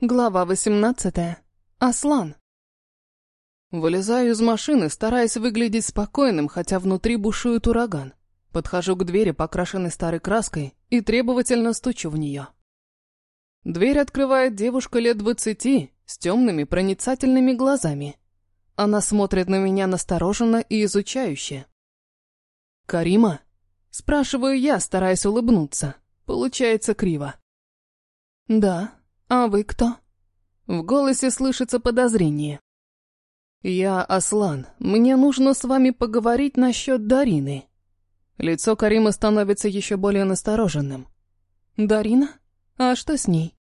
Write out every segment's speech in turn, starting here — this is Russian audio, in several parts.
Глава 18. Аслан. Вылезаю из машины, стараясь выглядеть спокойным, хотя внутри бушует ураган. Подхожу к двери, покрашенной старой краской, и требовательно стучу в нее. Дверь открывает девушка лет двадцати, с темными проницательными глазами. Она смотрит на меня настороженно и изучающе. «Карима?» Спрашиваю я, стараясь улыбнуться. Получается криво. «Да», «А вы кто?» В голосе слышится подозрение. «Я Аслан. Мне нужно с вами поговорить насчет Дарины». Лицо Карима становится еще более настороженным. «Дарина? А что с ней?»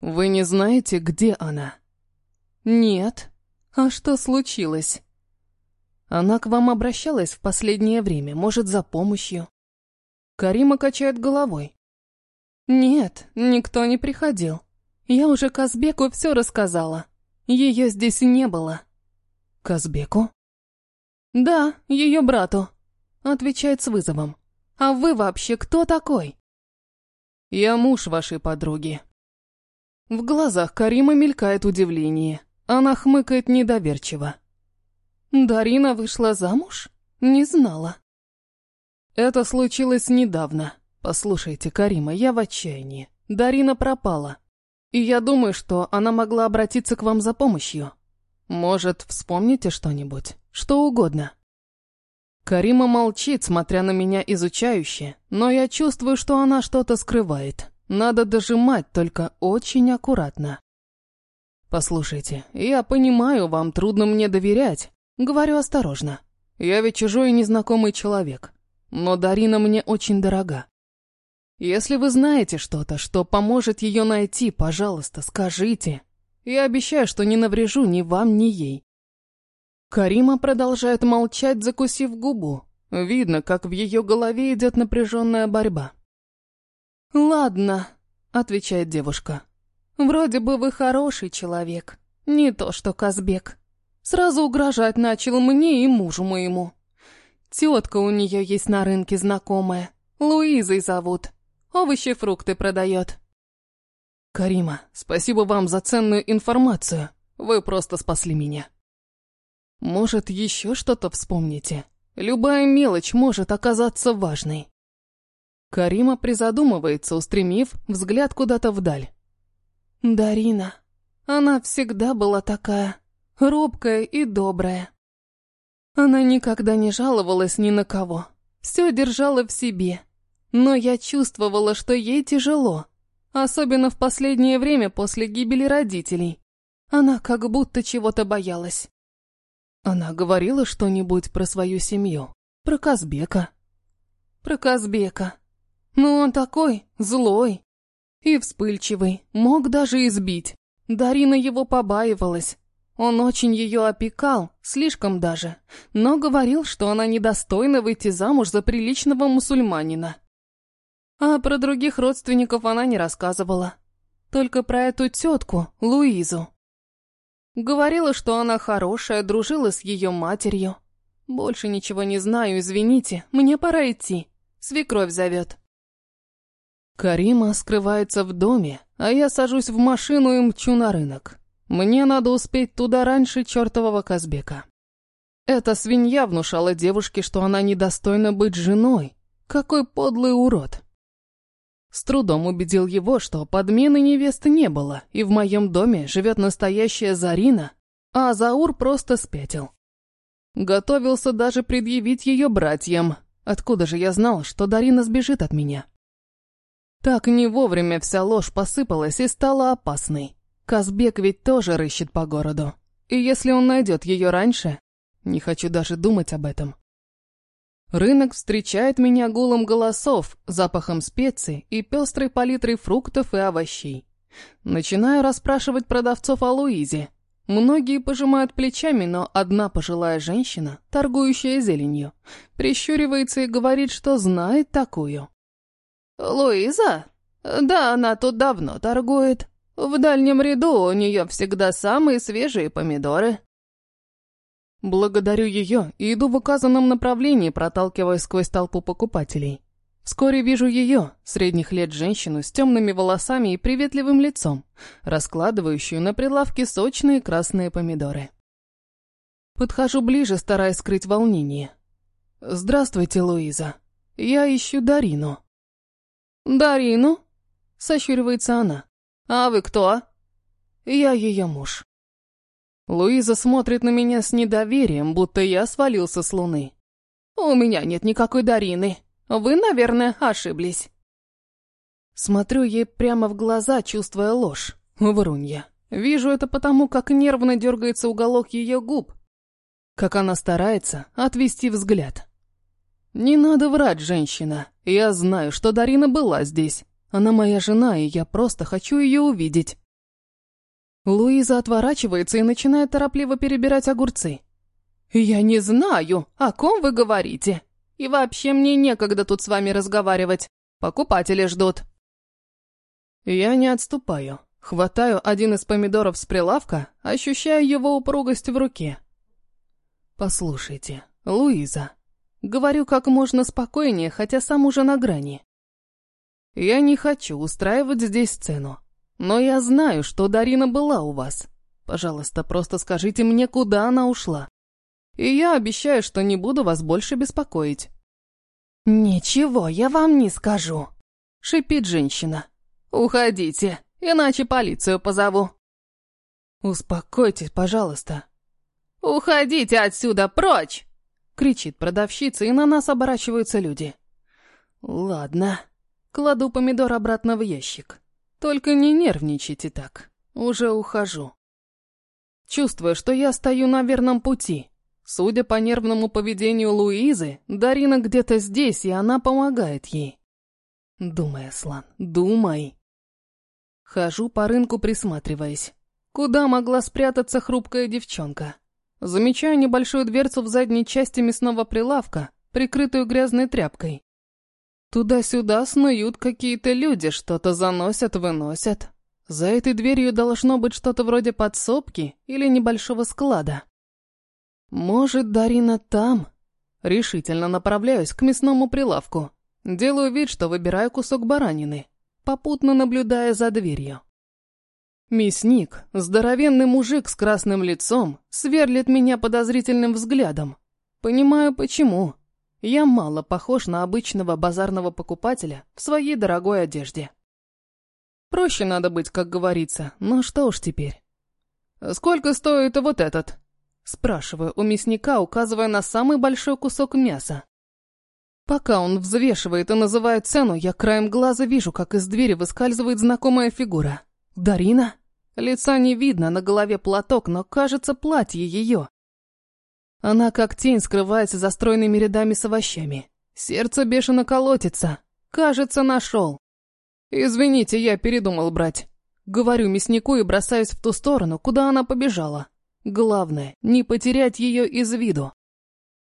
«Вы не знаете, где она?» «Нет. А что случилось?» «Она к вам обращалась в последнее время, может, за помощью?» Карима качает головой. «Нет, никто не приходил. Я уже Казбеку все рассказала. Ее здесь не было. Казбеку? Да, ее брату. Отвечает с вызовом. А вы вообще кто такой? Я муж вашей подруги. В глазах Карима мелькает удивление. Она хмыкает недоверчиво. Дарина вышла замуж? Не знала. Это случилось недавно. Послушайте, Карима, я в отчаянии. Дарина пропала. И я думаю, что она могла обратиться к вам за помощью. Может, вспомните что-нибудь? Что угодно. Карима молчит, смотря на меня изучающе, но я чувствую, что она что-то скрывает. Надо дожимать, только очень аккуратно. Послушайте, я понимаю, вам трудно мне доверять. Говорю осторожно. Я ведь чужой и незнакомый человек. Но Дарина мне очень дорога. Если вы знаете что-то, что поможет ее найти, пожалуйста, скажите. Я обещаю, что не наврежу ни вам, ни ей. Карима продолжает молчать, закусив губу. Видно, как в ее голове идет напряженная борьба. «Ладно», — отвечает девушка. «Вроде бы вы хороший человек. Не то что Казбек. Сразу угрожать начал мне и мужу моему. Тетка у нее есть на рынке знакомая. Луизой зовут. Овощи, фрукты продает. Карима, спасибо вам за ценную информацию. Вы просто спасли меня. Может, еще что-то вспомните? Любая мелочь может оказаться важной. Карима призадумывается, устремив взгляд куда-то вдаль. Дарина. Она всегда была такая, робкая и добрая. Она никогда не жаловалась ни на кого. Все держала в себе. Но я чувствовала, что ей тяжело. Особенно в последнее время после гибели родителей. Она как будто чего-то боялась. Она говорила что-нибудь про свою семью? Про Казбека? Про Казбека. Ну он такой, злой. И вспыльчивый, мог даже избить. Дарина его побаивалась. Он очень ее опекал, слишком даже, но говорил, что она недостойна выйти замуж за приличного мусульманина. А про других родственников она не рассказывала. Только про эту тетку, Луизу. Говорила, что она хорошая, дружила с ее матерью. Больше ничего не знаю, извините, мне пора идти. Свекровь зовет. Карима скрывается в доме, а я сажусь в машину и мчу на рынок. Мне надо успеть туда раньше чертового Казбека. Эта свинья внушала девушке, что она недостойна быть женой. Какой подлый урод. С трудом убедил его, что подмены невесты не было, и в моем доме живет настоящая Зарина, а Заур просто спятил. Готовился даже предъявить ее братьям. Откуда же я знал, что Дарина сбежит от меня? Так не вовремя вся ложь посыпалась и стала опасной. Казбек ведь тоже рыщет по городу. И если он найдет ее раньше, не хочу даже думать об этом. Рынок встречает меня гулом голосов, запахом специй и пестрой палитрой фруктов и овощей. Начинаю расспрашивать продавцов о Луизе. Многие пожимают плечами, но одна пожилая женщина, торгующая зеленью, прищуривается и говорит, что знает такую. «Луиза? Да, она тут давно торгует. В дальнем ряду у нее всегда самые свежие помидоры». Благодарю ее и иду в указанном направлении, проталкиваясь сквозь толпу покупателей. Вскоре вижу ее, средних лет женщину с темными волосами и приветливым лицом, раскладывающую на прилавке сочные красные помидоры. Подхожу ближе, стараясь скрыть волнение. «Здравствуйте, Луиза. Я ищу Дарину». «Дарину?» — сощуривается она. «А вы кто?» «Я ее муж». Луиза смотрит на меня с недоверием, будто я свалился с луны. «У меня нет никакой Дарины. Вы, наверное, ошиблись». Смотрю ей прямо в глаза, чувствуя ложь. Врунья. Вижу это потому, как нервно дергается уголок ее губ. Как она старается отвести взгляд. «Не надо врать, женщина. Я знаю, что Дарина была здесь. Она моя жена, и я просто хочу ее увидеть». Луиза отворачивается и начинает торопливо перебирать огурцы. «Я не знаю, о ком вы говорите. И вообще мне некогда тут с вами разговаривать. Покупатели ждут». Я не отступаю. Хватаю один из помидоров с прилавка, ощущая его упругость в руке. «Послушайте, Луиза», — говорю как можно спокойнее, хотя сам уже на грани. «Я не хочу устраивать здесь сцену. Но я знаю, что Дарина была у вас. Пожалуйста, просто скажите мне, куда она ушла. И я обещаю, что не буду вас больше беспокоить». «Ничего я вам не скажу», — шипит женщина. «Уходите, иначе полицию позову». «Успокойтесь, пожалуйста». «Уходите отсюда, прочь!» — кричит продавщица, и на нас оборачиваются люди. «Ладно». Кладу помидор обратно в ящик. Только не нервничайте так. Уже ухожу. Чувствую, что я стою на верном пути. Судя по нервному поведению Луизы, Дарина где-то здесь, и она помогает ей. Думай, Аслан, думай. Хожу по рынку, присматриваясь. Куда могла спрятаться хрупкая девчонка? Замечаю небольшую дверцу в задней части мясного прилавка, прикрытую грязной тряпкой. Туда-сюда снуют какие-то люди, что-то заносят, выносят. За этой дверью должно быть что-то вроде подсобки или небольшого склада. Может, Дарина там? Решительно направляюсь к мясному прилавку. Делаю вид, что выбираю кусок баранины, попутно наблюдая за дверью. Мясник, здоровенный мужик с красным лицом, сверлит меня подозрительным взглядом. Понимаю, почему. Я мало похож на обычного базарного покупателя в своей дорогой одежде. Проще надо быть, как говорится, но что уж теперь. «Сколько стоит вот этот?» Спрашиваю у мясника, указывая на самый большой кусок мяса. Пока он взвешивает и называет цену, я краем глаза вижу, как из двери выскальзывает знакомая фигура. Дарина? Лица не видно, на голове платок, но кажется платье ее. Она как тень скрывается за стройными рядами с овощами. Сердце бешено колотится. Кажется, нашел. Извините, я передумал брать. Говорю мяснику и бросаюсь в ту сторону, куда она побежала. Главное, не потерять ее из виду.